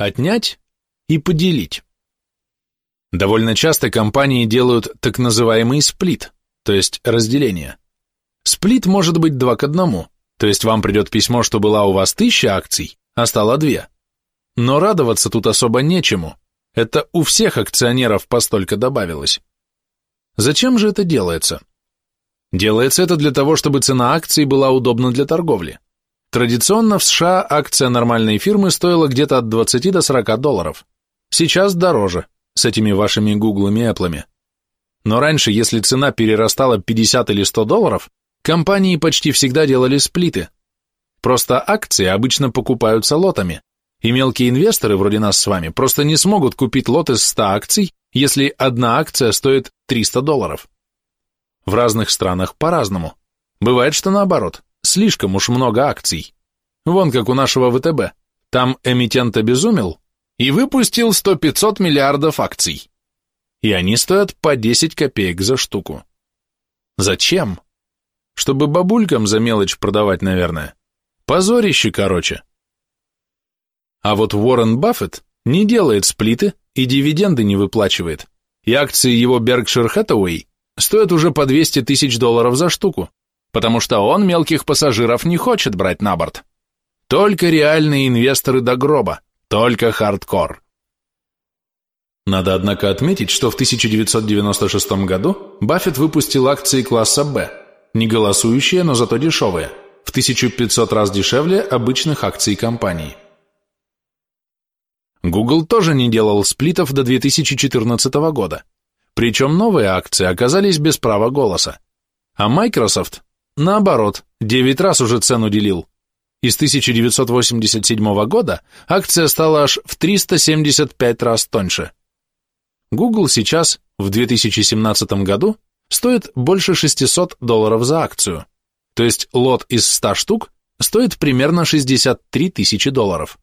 отнять и поделить. Довольно часто компании делают так называемый сплит, то есть разделение. Сплит может быть два к одному, то есть вам придет письмо, что была у вас тысяча акций, а стало две. Но радоваться тут особо нечему, это у всех акционеров постолько добавилось. Зачем же это делается? Делается это для того, чтобы цена акций была удобна для торговли. Традиционно в США акция нормальной фирмы стоила где-то от 20 до 40 долларов. Сейчас дороже, с этими вашими гуглами и эплами. Но раньше, если цена перерастала 50 или 100 долларов, компании почти всегда делали сплиты. Просто акции обычно покупаются лотами, и мелкие инвесторы, вроде нас с вами, просто не смогут купить лот из 100 акций, если одна акция стоит 300 долларов. В разных странах по-разному. Бывает, что наоборот, Слишком уж много акций. Вон как у нашего ВТБ. Там эмитент обезумел и выпустил 100-500 миллиардов акций. И они стоят по 10 копеек за штуку. Зачем? Чтобы бабулькам за мелочь продавать, наверное. Позорище, короче. А вот Уоррен Баффет не делает сплиты и дивиденды не выплачивает. И акции его Berkshire Hathaway стоят уже по 200 тысяч долларов за штуку потому что он мелких пассажиров не хочет брать на борт. Только реальные инвесторы до гроба, только хардкор. Надо, однако, отметить, что в 1996 году Баффет выпустил акции класса «Б», не голосующие, но зато дешевые, в 1500 раз дешевле обычных акций компании. Google тоже не делал сплитов до 2014 года, причем новые акции оказались без права голоса, а Microsoft Наоборот, 9 раз уже цену делил. Из 1987 года акция стала аж в 375 раз тоньше. Google сейчас, в 2017 году, стоит больше 600 долларов за акцию. То есть лот из 100 штук стоит примерно 63 тысячи долларов.